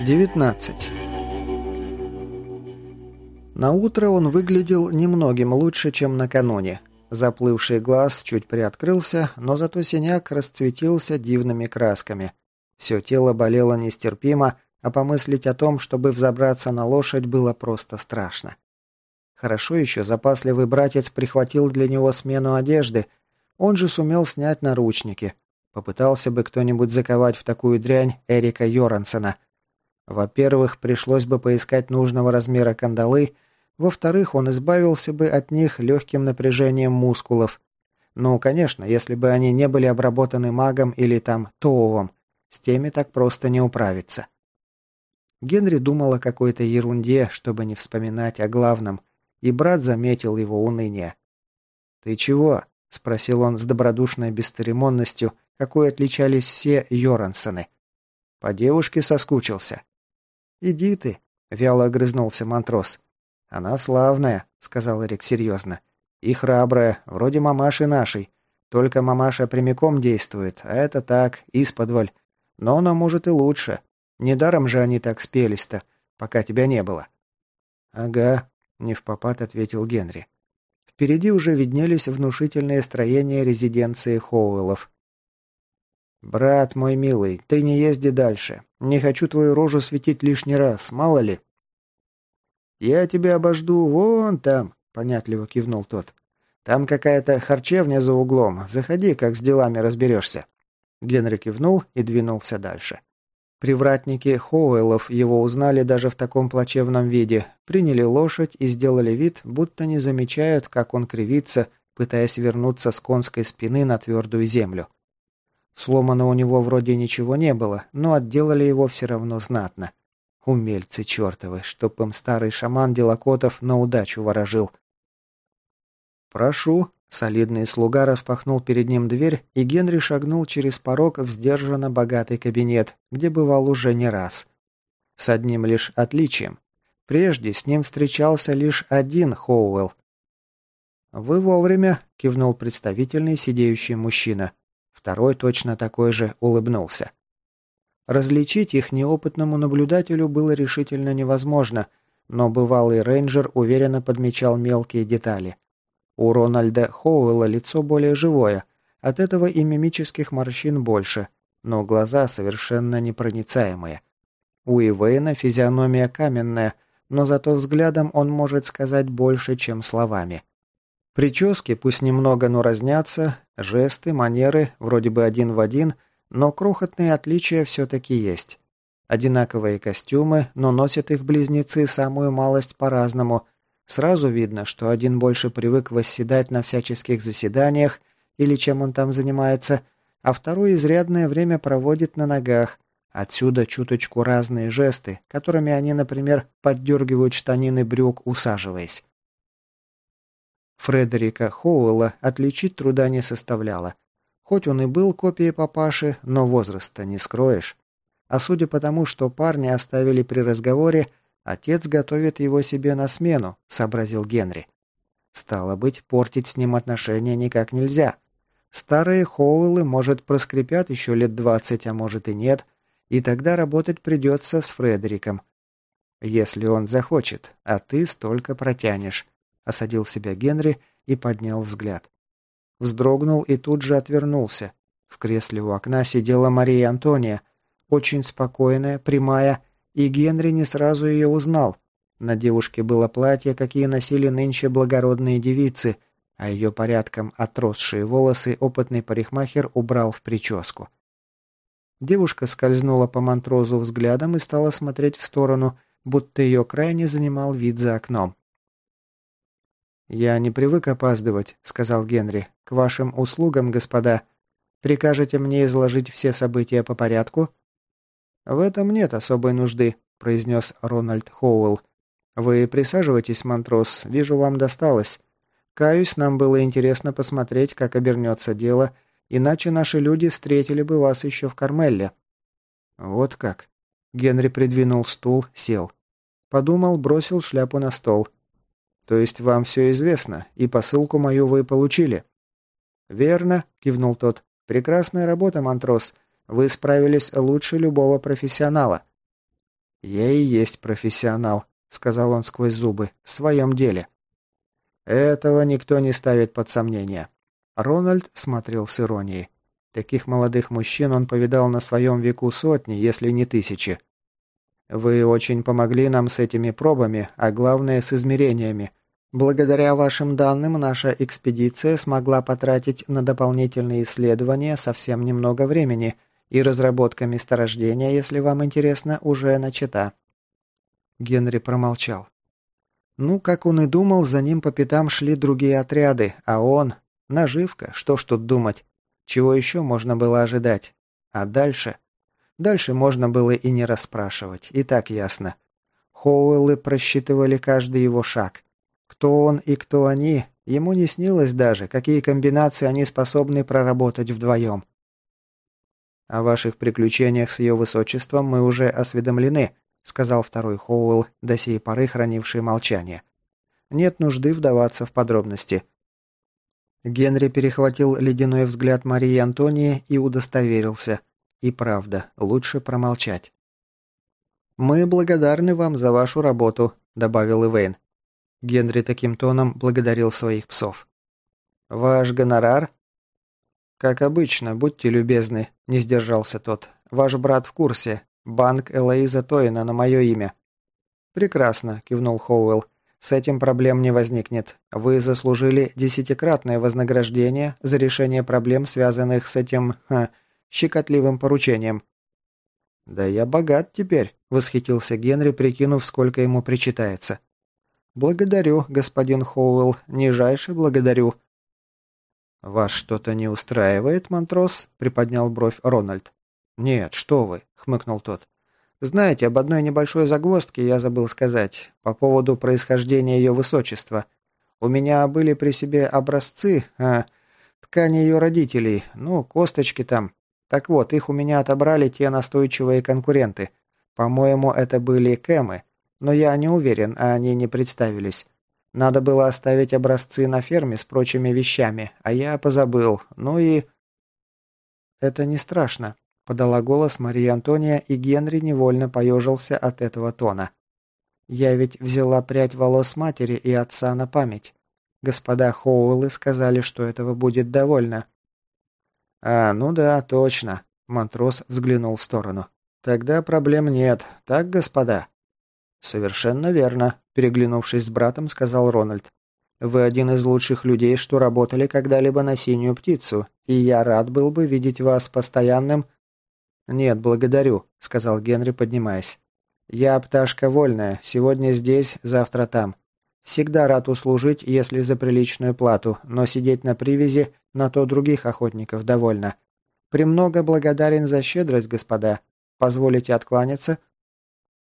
19. На утро он выглядел немногим лучше, чем накануне. Заплывший глаз чуть приоткрылся, но зато синяк расцветился дивными красками. Все тело болело нестерпимо, а помыслить о том, чтобы взобраться на лошадь, было просто страшно. Хорошо еще запасливый братец прихватил для него смену одежды, он же сумел снять наручники. Попытался бы кто-нибудь заковать в такую дрянь Эрика Йорансена. Во-первых, пришлось бы поискать нужного размера кандалы, во-вторых, он избавился бы от них легким напряжением мускулов. Ну, конечно, если бы они не были обработаны магом или там тоовом, с теми так просто не управиться. Генри думал о какой-то ерунде, чтобы не вспоминать о главном, и брат заметил его уныние. «Ты чего?» – спросил он с добродушной бесцеремонностью, какой отличались все Йорансоны. «По девушке соскучился». «Иди ты», – вяло огрызнулся Монтрос. «Она славная», — сказал Эрик серьезно. «И храбрая, вроде мамаши нашей. Только мамаша прямиком действует, а это так, исподволь. Но она может и лучше. Недаром же они так спелись-то, пока тебя не было». «Ага», — не в попад ответил Генри. Впереди уже виднелись внушительные строения резиденции Хоуэллов. «Брат мой милый, ты не езди дальше. Не хочу твою рожу светить лишний раз, мало ли». «Я тебя обожду вон там», — понятливо кивнул тот. «Там какая-то харчевня за углом. Заходи, как с делами разберешься». Генри кивнул и двинулся дальше. Привратники Хоуэллов его узнали даже в таком плачевном виде, приняли лошадь и сделали вид, будто не замечают, как он кривится, пытаясь вернуться с конской спины на твердую землю. Сломано у него вроде ничего не было, но отделали его все равно знатно. Умельцы чертовы, чтоб им старый шаман Делокотов на удачу ворожил. «Прошу», — солидный слуга распахнул перед ним дверь, и Генри шагнул через порог в сдержанно богатый кабинет, где бывал уже не раз. С одним лишь отличием. Прежде с ним встречался лишь один Хоуэлл. «Вы вовремя», — кивнул представительный сидеющий мужчина. Второй точно такой же улыбнулся. Различить их неопытному наблюдателю было решительно невозможно, но бывалый рейнджер уверенно подмечал мелкие детали. У Рональда Хоуэлла лицо более живое, от этого и мимических морщин больше, но глаза совершенно непроницаемые. У Ивейна физиономия каменная, но зато взглядом он может сказать больше, чем словами. Прически пусть немного, но разнятся, жесты, манеры, вроде бы один в один – но крохотные отличия все-таки есть. Одинаковые костюмы, но носят их близнецы самую малость по-разному. Сразу видно, что один больше привык восседать на всяческих заседаниях или чем он там занимается, а второй изрядное время проводит на ногах. Отсюда чуточку разные жесты, которыми они, например, поддергивают штанины брюк, усаживаясь. Фредерика Хоуэлла отличить труда не составляло. Хоть он и был копией папаши, но возраста не скроешь. А судя по тому, что парни оставили при разговоре, отец готовит его себе на смену, сообразил Генри. Стало быть, портить с ним отношения никак нельзя. Старые Хоуэллы, может, проскрипят еще лет двадцать, а может и нет, и тогда работать придется с Фредериком. Если он захочет, а ты столько протянешь, осадил себя Генри и поднял взгляд. Вздрогнул и тут же отвернулся. В кресле у окна сидела Мария Антония, очень спокойная, прямая, и Генри не сразу ее узнал. На девушке было платье, какие носили нынче благородные девицы, а ее порядком отросшие волосы опытный парикмахер убрал в прическу. Девушка скользнула по мантрозу взглядом и стала смотреть в сторону, будто ее крайне занимал вид за окном. «Я не привык опаздывать», — сказал Генри. «К вашим услугам, господа. Прикажете мне изложить все события по порядку?» «В этом нет особой нужды», — произнес Рональд Хоуэлл. «Вы присаживайтесь, Монтрос. Вижу, вам досталось. Каюсь, нам было интересно посмотреть, как обернется дело, иначе наши люди встретили бы вас еще в Кармелле». «Вот как». Генри придвинул стул, сел. Подумал, бросил шляпу на стол. То есть вам все известно, и посылку мою вы получили?» «Верно», — кивнул тот. «Прекрасная работа, Монтрос. Вы справились лучше любого профессионала». «Я и есть профессионал», — сказал он сквозь зубы, — «в своем деле». Этого никто не ставит под сомнение. Рональд смотрел с иронией. Таких молодых мужчин он повидал на своем веку сотни, если не тысячи. Вы очень помогли нам с этими пробами, а главное с измерениями. Благодаря вашим данным наша экспедиция смогла потратить на дополнительные исследования совсем немного времени, и разработка месторождения, если вам интересно, уже начата. Генри промолчал. Ну, как он и думал, за ним по пятам шли другие отряды, а он... Наживка, что ж тут думать. Чего еще можно было ожидать? А дальше? Дальше можно было и не расспрашивать, и так ясно. Хоуэллы просчитывали каждый его шаг. Кто он и кто они, ему не снилось даже, какие комбинации они способны проработать вдвоем. О ваших приключениях с ее высочеством мы уже осведомлены, сказал второй Хоуэлл, до сей поры хранивший молчание. Нет нужды вдаваться в подробности. Генри перехватил ледяной взгляд Марии Антонии и удостоверился. И правда, лучше промолчать. «Мы благодарны вам за вашу работу», — добавил Ивейн. Генри таким тоном благодарил своих псов. «Ваш гонорар?» «Как обычно, будьте любезны», – не сдержался тот. «Ваш брат в курсе. Банк Элоиза Тоина на мое имя». «Прекрасно», – кивнул Хоуэлл. «С этим проблем не возникнет. Вы заслужили десятикратное вознаграждение за решение проблем, связанных с этим... Ха, щекотливым поручением». «Да я богат теперь», – восхитился Генри, прикинув, сколько ему причитается. «Благодарю, господин Хоуэлл, нижайше благодарю». «Вас что-то не устраивает, Монтрос?» – приподнял бровь Рональд. «Нет, что вы», – хмыкнул тот. «Знаете, об одной небольшой загвоздке я забыл сказать, по поводу происхождения ее высочества. У меня были при себе образцы, а, ткани ее родителей, ну, косточки там. Так вот, их у меня отобрали те настойчивые конкуренты. По-моему, это были кэмы. Но я не уверен, а они не представились. Надо было оставить образцы на ферме с прочими вещами, а я позабыл. Ну и... «Это не страшно», — подала голос Мария Антония, и Генри невольно поежился от этого тона. «Я ведь взяла прядь волос матери и отца на память. Господа Хоуэллы сказали, что этого будет довольно». «А, ну да, точно», — Монтрос взглянул в сторону. «Тогда проблем нет, так, господа?» «Совершенно верно», – переглянувшись с братом, сказал Рональд. «Вы один из лучших людей, что работали когда-либо на синюю птицу, и я рад был бы видеть вас постоянным...» «Нет, благодарю», – сказал Генри, поднимаясь. «Я пташка вольная, сегодня здесь, завтра там. Всегда рад услужить, если за приличную плату, но сидеть на привязи на то других охотников довольно. Премного благодарен за щедрость, господа. Позволите откланяться?»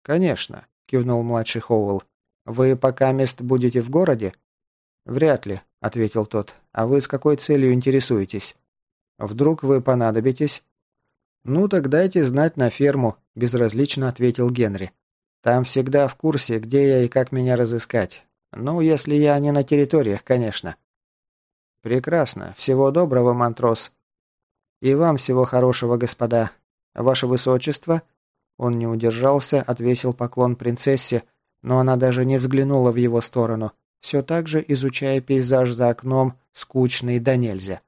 «Конечно», – кивнул младший Хоуэлл. «Вы пока мест будете в городе?» «Вряд ли», – ответил тот. «А вы с какой целью интересуетесь?» «Вдруг вы понадобитесь?» «Ну, так дайте знать на ферму», – безразлично ответил Генри. «Там всегда в курсе, где я и как меня разыскать. Ну, если я не на территориях, конечно». «Прекрасно. Всего доброго, Монтрос». «И вам всего хорошего, господа. Ваше Высочество», он не удержался, отвесил поклон принцессе, но она даже не взглянула в его сторону, все так же изучая пейзаж за окном, скучный да нельзя.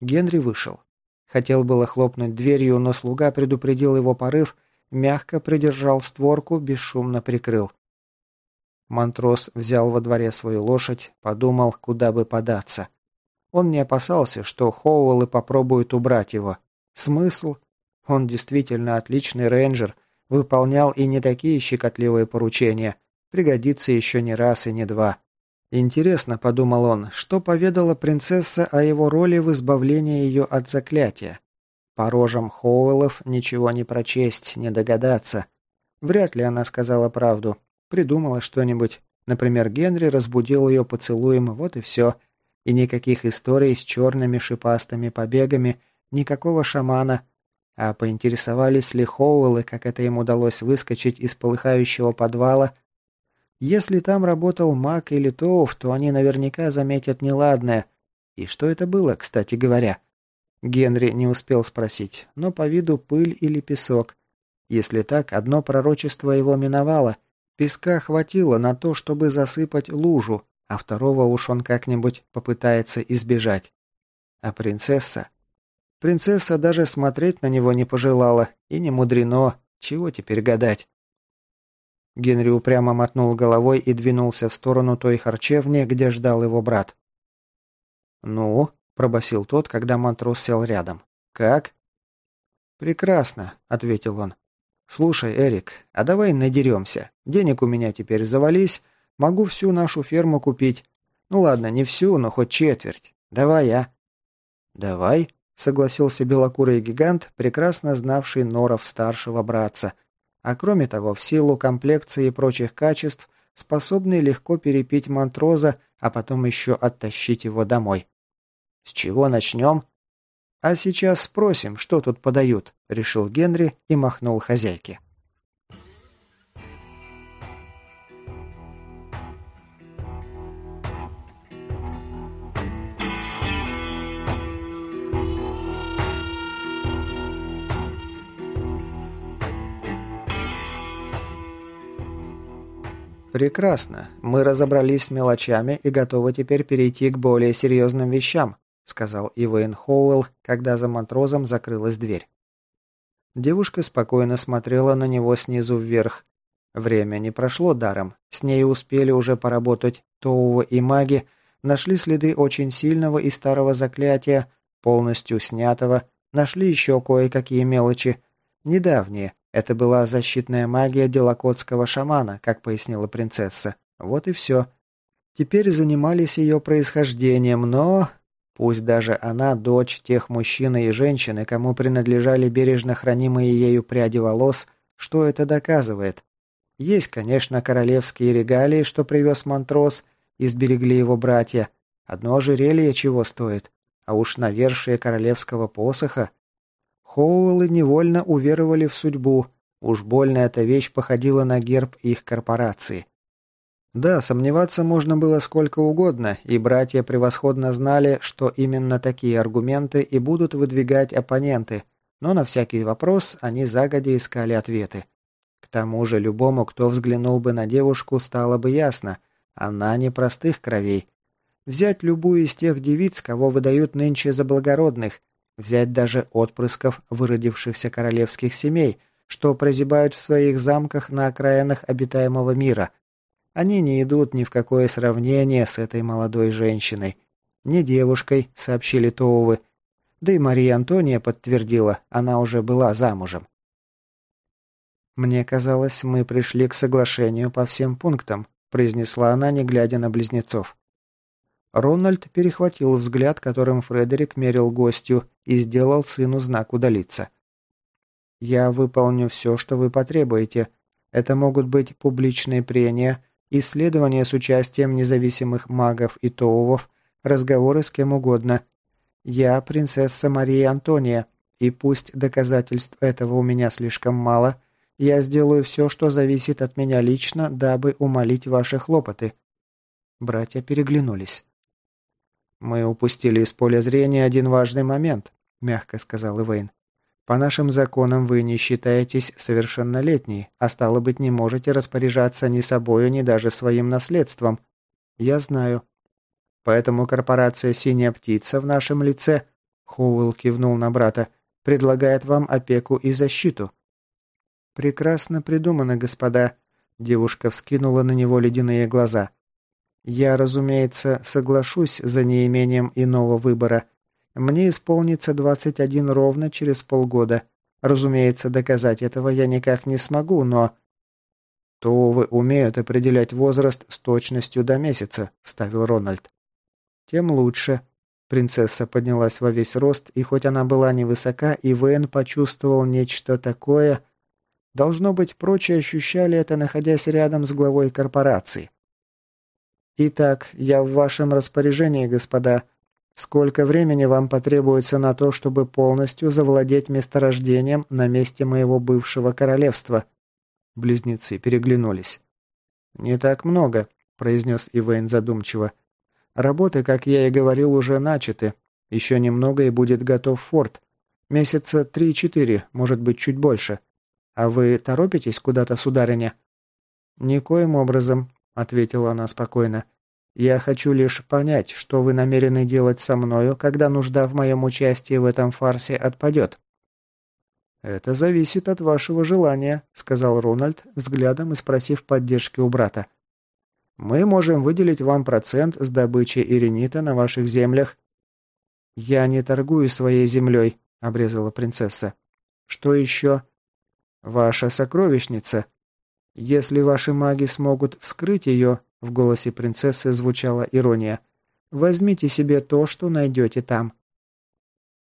Генри вышел. Хотел было хлопнуть дверью, но слуга предупредил его порыв, мягко придержал створку, бесшумно прикрыл. Монтрос взял во дворе свою лошадь, подумал, куда бы податься. Он не опасался, что Хоуэллы попробуют убрать его. Смысл? Он действительно отличный рейнджер, выполнял и не такие щекотливые поручения. Пригодится еще не раз и не два. Интересно, подумал он, что поведала принцесса о его роли в избавлении ее от заклятия. По рожам Хоуэллов ничего не прочесть, не догадаться. Вряд ли она сказала правду. Придумала что-нибудь. Например, Генри разбудил ее поцелуем, вот и все. И никаких историй с черными шипастыми побегами, никакого шамана, а поинтересовались ли Хоуэллы, как это им удалось выскочить из полыхающего подвала. Если там работал маг или Тоуф, то они наверняка заметят неладное. И что это было, кстати говоря? Генри не успел спросить, но по виду пыль или песок. Если так, одно пророчество его миновало. Песка хватило на то, чтобы засыпать лужу, а второго уж он как-нибудь попытается избежать. А принцесса? Принцесса даже смотреть на него не пожелала, и не мудрено, чего теперь гадать. Генри упрямо мотнул головой и двинулся в сторону той харчевни, где ждал его брат. «Ну?» – пробасил тот, когда матрос сел рядом. «Как?» «Прекрасно», – ответил он. «Слушай, Эрик, а давай надеремся. Денег у меня теперь завались, могу всю нашу ферму купить. Ну ладно, не всю, но хоть четверть. Давай я». «Давай», – согласился белокурый гигант, прекрасно знавший норов старшего братца – а кроме того, в силу комплекции и прочих качеств, способный легко перепить мантроза, а потом еще оттащить его домой. С чего начнем? А сейчас спросим, что тут подают, решил Генри и махнул хозяйке. «Прекрасно. Мы разобрались с мелочами и готовы теперь перейти к более серьезным вещам», сказал Ивейн Хоуэлл, когда за матрозом закрылась дверь. Девушка спокойно смотрела на него снизу вверх. Время не прошло даром. С ней успели уже поработать Тоува и маги, нашли следы очень сильного и старого заклятия, полностью снятого, нашли еще кое-какие мелочи, недавние, это была защитная магия делокотского шамана, как пояснила принцесса. Вот и все. Теперь занимались ее происхождением, но... Пусть даже она дочь тех мужчины и женщины, кому принадлежали бережно хранимые ею пряди волос, что это доказывает? Есть, конечно, королевские регалии, что привез Монтрос, и сберегли его братья. Одно ожерелье чего стоит. А уж навершие королевского посоха Хоуэллы невольно уверовали в судьбу. Уж больно эта вещь походила на герб их корпорации. Да, сомневаться можно было сколько угодно, и братья превосходно знали, что именно такие аргументы и будут выдвигать оппоненты, но на всякий вопрос они загодя искали ответы. К тому же любому, кто взглянул бы на девушку, стало бы ясно, она не простых кровей. Взять любую из тех девиц, кого выдают нынче за благородных, Взять даже отпрысков выродившихся королевских семей, что прозябают в своих замках на окраинах обитаемого мира. Они не идут ни в какое сравнение с этой молодой женщиной. Не девушкой, сообщили Тоувы. Да и Мария Антония подтвердила, она уже была замужем. «Мне казалось, мы пришли к соглашению по всем пунктам», произнесла она, не глядя на близнецов. Рональд перехватил взгляд, которым Фредерик мерил гостю, и сделал сыну знак удалиться. «Я выполню все, что вы потребуете. Это могут быть публичные прения, исследования с участием независимых магов и тоувов, разговоры с кем угодно. Я принцесса Мария Антония, и пусть доказательств этого у меня слишком мало, я сделаю все, что зависит от меня лично, дабы умолить ваши хлопоты». Братья переглянулись. «Мы упустили из поля зрения один важный момент», – мягко сказал Ивейн. «По нашим законам вы не считаетесь совершеннолетней, а стало быть, не можете распоряжаться ни собою, ни даже своим наследством. Я знаю. Поэтому корпорация «Синяя птица» в нашем лице, Хоуэлл кивнул на брата, предлагает вам опеку и защиту». «Прекрасно придумано, господа», – девушка вскинула на него ледяные глаза. Я, разумеется, соглашусь за неимением иного выбора. Мне исполнится 21 ровно через полгода. Разумеется, доказать этого я никак не смогу, но... «То вы умеют определять возраст с точностью до месяца», — вставил Рональд. «Тем лучше». Принцесса поднялась во весь рост, и хоть она была невысока, Ивен почувствовал нечто такое... Должно быть, прочие ощущали это, находясь рядом с главой корпорации. «Итак, я в вашем распоряжении, господа. Сколько времени вам потребуется на то, чтобы полностью завладеть месторождением на месте моего бывшего королевства?» Близнецы переглянулись. «Не так много», — произнес Ивейн задумчиво. «Работы, как я и говорил, уже начаты. Еще немного и будет готов форт. Месяца три-четыре, может быть, чуть больше. А вы торопитесь куда-то, сударыня?» «Никоим образом», — ответила она спокойно. «Я хочу лишь понять, что вы намерены делать со мною, когда нужда в моем участии в этом фарсе отпадет». «Это зависит от вашего желания», — сказал Рональд, взглядом и спросив поддержки у брата. «Мы можем выделить вам процент с добычи иринита на ваших землях». «Я не торгую своей землей», — обрезала принцесса. «Что еще?» «Ваша сокровищница. Если ваши маги смогут вскрыть ее», — в голосе принцессы звучала ирония, — «возьмите себе то, что найдете там».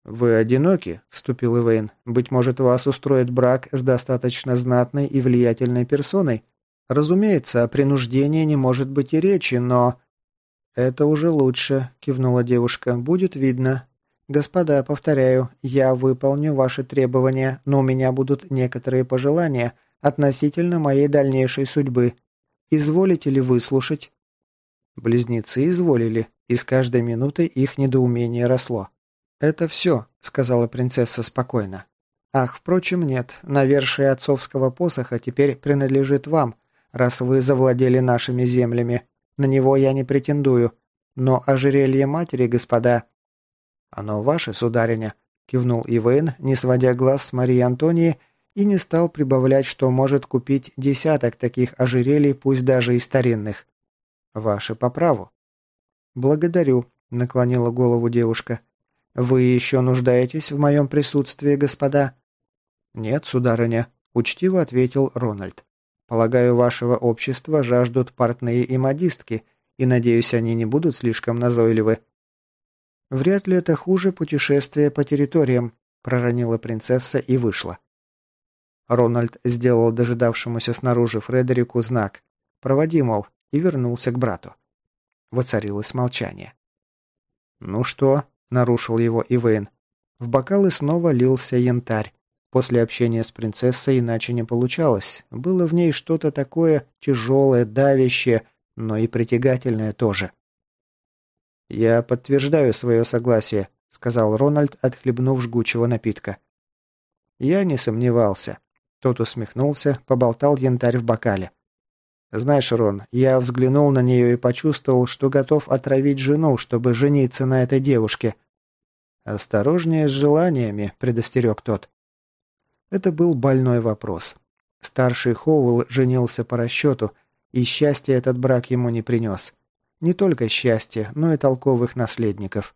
«Вы одиноки?» – вступил Ивейн. «Быть может, вас устроит брак с достаточно знатной и влиятельной персоной? Разумеется, о принуждении не может быть и речи, но...» «Это уже лучше», – кивнула девушка. «Будет видно. «Господа, повторяю, я выполню ваши требования, но у меня будут некоторые пожелания относительно моей дальнейшей судьбы. Изволите ли выслушать?» Близнецы изволили, и с каждой минутой их недоумение росло. «Это все», — сказала принцесса спокойно. «Ах, впрочем, нет. Навершие отцовского посоха теперь принадлежит вам, раз вы завладели нашими землями. На него я не претендую. Но ожерелье матери, господа, «Оно ваше, сударыня», – кивнул Ивейн, не сводя глаз с Марии Антонии, и не стал прибавлять, что может купить десяток таких ожерелий, пусть даже и старинных. «Ваше по праву». «Благодарю», – наклонила голову девушка. «Вы еще нуждаетесь в моем присутствии, господа?» «Нет, сударыня», – учтиво ответил Рональд. «Полагаю, вашего общества жаждут портные и модистки, и, надеюсь, они не будут слишком назойливы». «Вряд ли это хуже путешествия по территориям», – проронила принцесса и вышла. Рональд сделал дожидавшемуся снаружи Фредерику знак «Проводи, мол», и вернулся к брату. Воцарилось молчание. «Ну что?» – нарушил его Ивейн. В бокалы снова лился янтарь. После общения с принцессой иначе не получалось. Было в ней что-то такое тяжелое, давящее, но и притягательное тоже. «Я подтверждаю свое согласие», — сказал Рональд, отхлебнув жгучего напитка. Я не сомневался. Тот усмехнулся, поболтал янтарь в бокале. «Знаешь, Рон, я взглянул на нее и почувствовал, что готов отравить жену, чтобы жениться на этой девушке». «Осторожнее с желаниями», — предостерег тот. Это был больной вопрос. Старший Хоуэлл женился по расчету, и счастья этот брак ему не принес. Не только счастье, но и толковых наследников.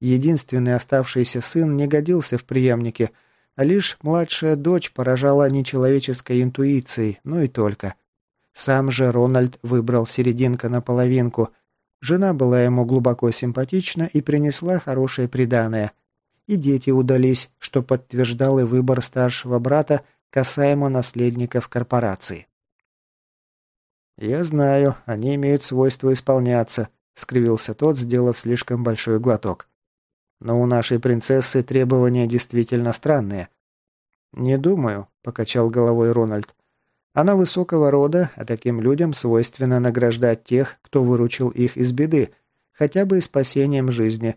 Единственный оставшийся сын не годился в преемнике, лишь младшая дочь поражала нечеловеческой интуицией, но и только. Сам же Рональд выбрал серединка на половинку. Жена была ему глубоко симпатична и принесла хорошее приданое. И дети удались, что подтверждал и выбор старшего брата касаемо наследников корпорации. «Я знаю, они имеют свойство исполняться», — скривился тот, сделав слишком большой глоток. «Но у нашей принцессы требования действительно странные». «Не думаю», — покачал головой Рональд. «Она высокого рода, а таким людям свойственно награждать тех, кто выручил их из беды, хотя бы и спасением жизни.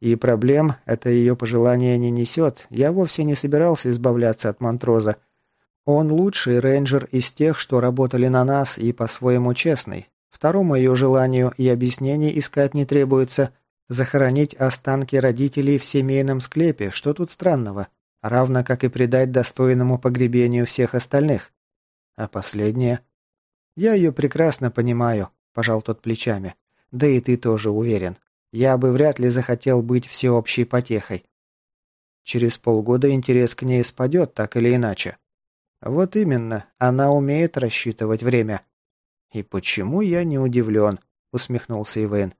И проблем это ее пожелание не несет. Я вовсе не собирался избавляться от Монтроза. Он лучший рейнджер из тех, что работали на нас и по-своему честный. Второму ее желанию и объяснений искать не требуется. Захоронить останки родителей в семейном склепе, что тут странного? Равно как и предать достойному погребению всех остальных. А последнее? Я ее прекрасно понимаю, пожал тот плечами. Да и ты тоже уверен. Я бы вряд ли захотел быть всеобщей потехой. Через полгода интерес к ней спадет, так или иначе. Вот именно, она умеет рассчитывать время. И почему я не удивлен, усмехнулся Ивейн.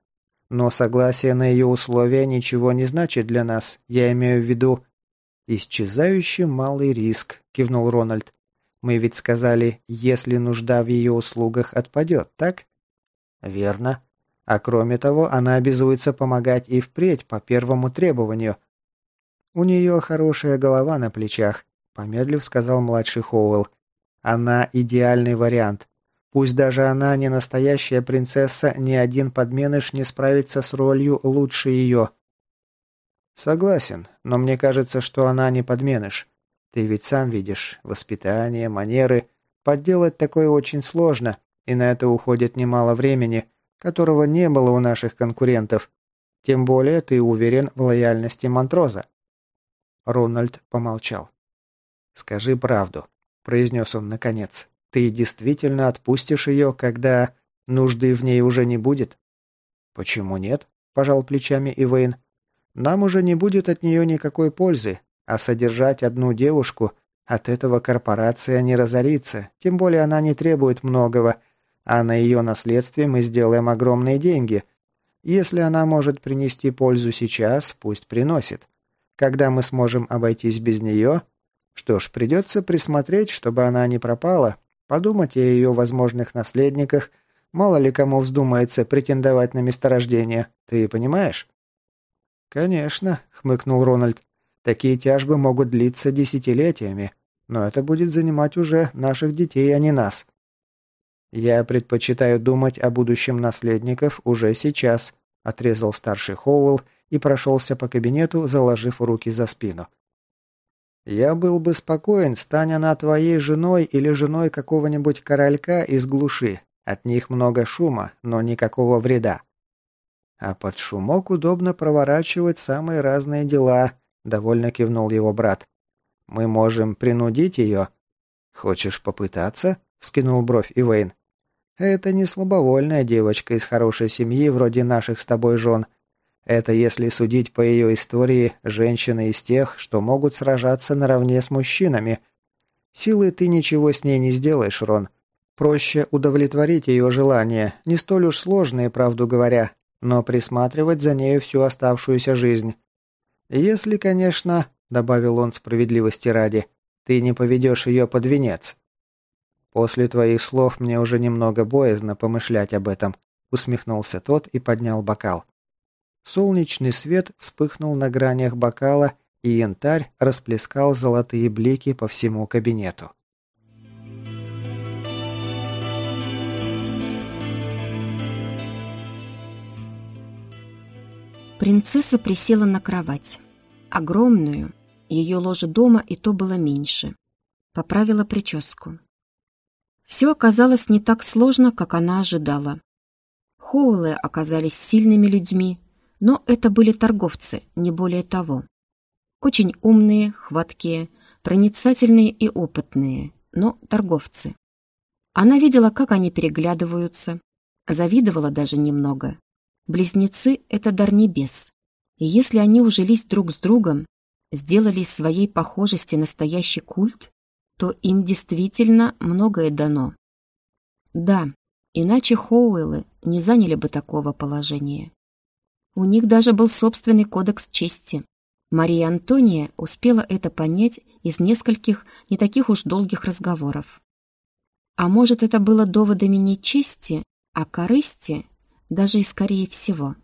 Но согласие на ее условия ничего не значит для нас. Я имею в виду... Исчезающий малый риск, кивнул Рональд. Мы ведь сказали, если нужда в ее услугах отпадет, так? Верно. А кроме того, она обязуется помогать и впредь по первому требованию. У нее хорошая голова на плечах, Помедлив, сказал младший Хоуэлл. Она идеальный вариант. Пусть даже она не настоящая принцесса, ни один подменыш не справится с ролью лучше ее. Согласен, но мне кажется, что она не подменыш. Ты ведь сам видишь, воспитание, манеры. Подделать такое очень сложно, и на это уходит немало времени, которого не было у наших конкурентов. Тем более ты уверен в лояльности Монтроза». Рональд помолчал. «Скажи правду», — произнес он наконец. «Ты действительно отпустишь ее, когда нужды в ней уже не будет?» «Почему нет?» – пожал плечами Ивейн. «Нам уже не будет от нее никакой пользы, а содержать одну девушку от этого корпорация не разорится, тем более она не требует многого, а на ее наследстве мы сделаем огромные деньги. Если она может принести пользу сейчас, пусть приносит. Когда мы сможем обойтись без нее, что ж, придется присмотреть, чтобы она не пропала, подумать о ее возможных наследниках – Мало ли кому вздумается претендовать на месторождение. Ты понимаешь?» «Конечно», — хмыкнул Рональд. «Такие тяжбы могут длиться десятилетиями, но это будет занимать уже наших детей, а не нас». «Я предпочитаю думать о будущем наследников уже сейчас», — отрезал старший Хоуэлл и прошелся по кабинету, заложив руки за спину. «Я был бы спокоен, стань она твоей женой или женой какого-нибудь королька из глуши, от них много шума, но никакого вреда. А под шумок удобно проворачивать самые разные дела, довольно кивнул его брат. Мы можем принудить ее. Хочешь попытаться? вскинул бровь Ивейн. Это не слабовольная девочка из хорошей семьи, вроде наших с тобой жен. Это, если судить по ее истории, женщина из тех, что могут сражаться наравне с мужчинами. Силы ты ничего с ней не сделаешь, Рон. Проще удовлетворить ее желания, не столь уж сложные, правду говоря, но присматривать за нею всю оставшуюся жизнь. Если, конечно, добавил он справедливости ради, ты не поведешь ее под венец. После твоих слов мне уже немного боязно помышлять об этом, усмехнулся тот и поднял бокал. Солнечный свет вспыхнул на гранях бокала, и янтарь расплескал золотые блики по всему кабинету. Принцесса присела на кровать. Огромную. Ее ложе дома и то было меньше. Поправила прическу. Все оказалось не так сложно, как она ожидала. Хоулы оказались сильными людьми, но это были торговцы, не более того. Очень умные, хваткие, проницательные и опытные, но торговцы. Она видела, как они переглядываются, завидовала даже немного. Близнецы — это дар небес. И если они ужились друг с другом, сделали из своей похожести настоящий культ, то им действительно многое дано. Да, иначе Хоуэллы не заняли бы такого положения. У них даже был собственный кодекс чести. Мария Антония успела это понять из нескольких не таких уж долгих разговоров. А может, это было доводами не чести, а корысти даже и скорее всего.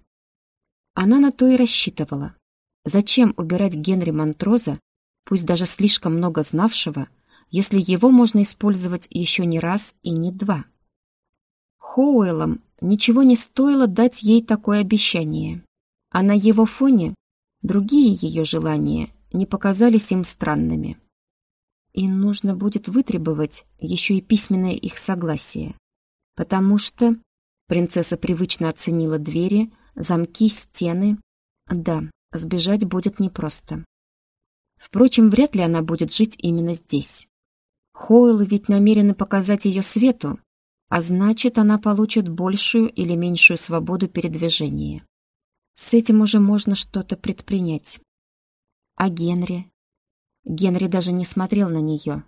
Она на то и рассчитывала. Зачем убирать Генри Монтроза, пусть даже слишком много знавшего, если его можно использовать еще не раз и не два? Хоуэллам ничего не стоило дать ей такое обещание, а на его фоне другие ее желания не показались им странными. И нужно будет вытребовать еще и письменное их согласие, потому что Принцесса привычно оценила двери, замки, стены. Да, сбежать будет непросто. Впрочем, вряд ли она будет жить именно здесь. Хойлы ведь намерены показать ее свету, а значит, она получит большую или меньшую свободу передвижения. С этим уже можно что-то предпринять. А Генри? Генри даже не смотрел на нее.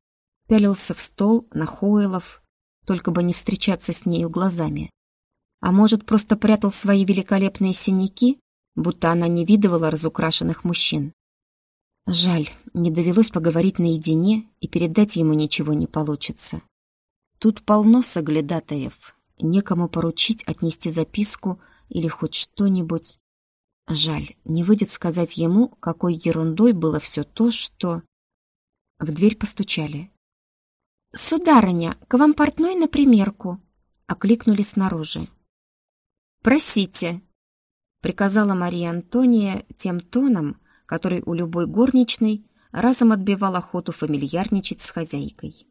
Пялился в стол, на Хойлов, только бы не встречаться с нею глазами. А может, просто прятал свои великолепные синяки, будто она не видывала разукрашенных мужчин. Жаль, не довелось поговорить наедине, и передать ему ничего не получится. Тут полно соглядатаев, некому поручить отнести записку или хоть что-нибудь. Жаль, не выйдет сказать ему, какой ерундой было все то, что... В дверь постучали. «Сударыня, к вам портной на примерку!» — окликнули снаружи. «Просите», — приказала Мария Антония тем тоном, который у любой горничной разом отбивал охоту фамильярничать с хозяйкой.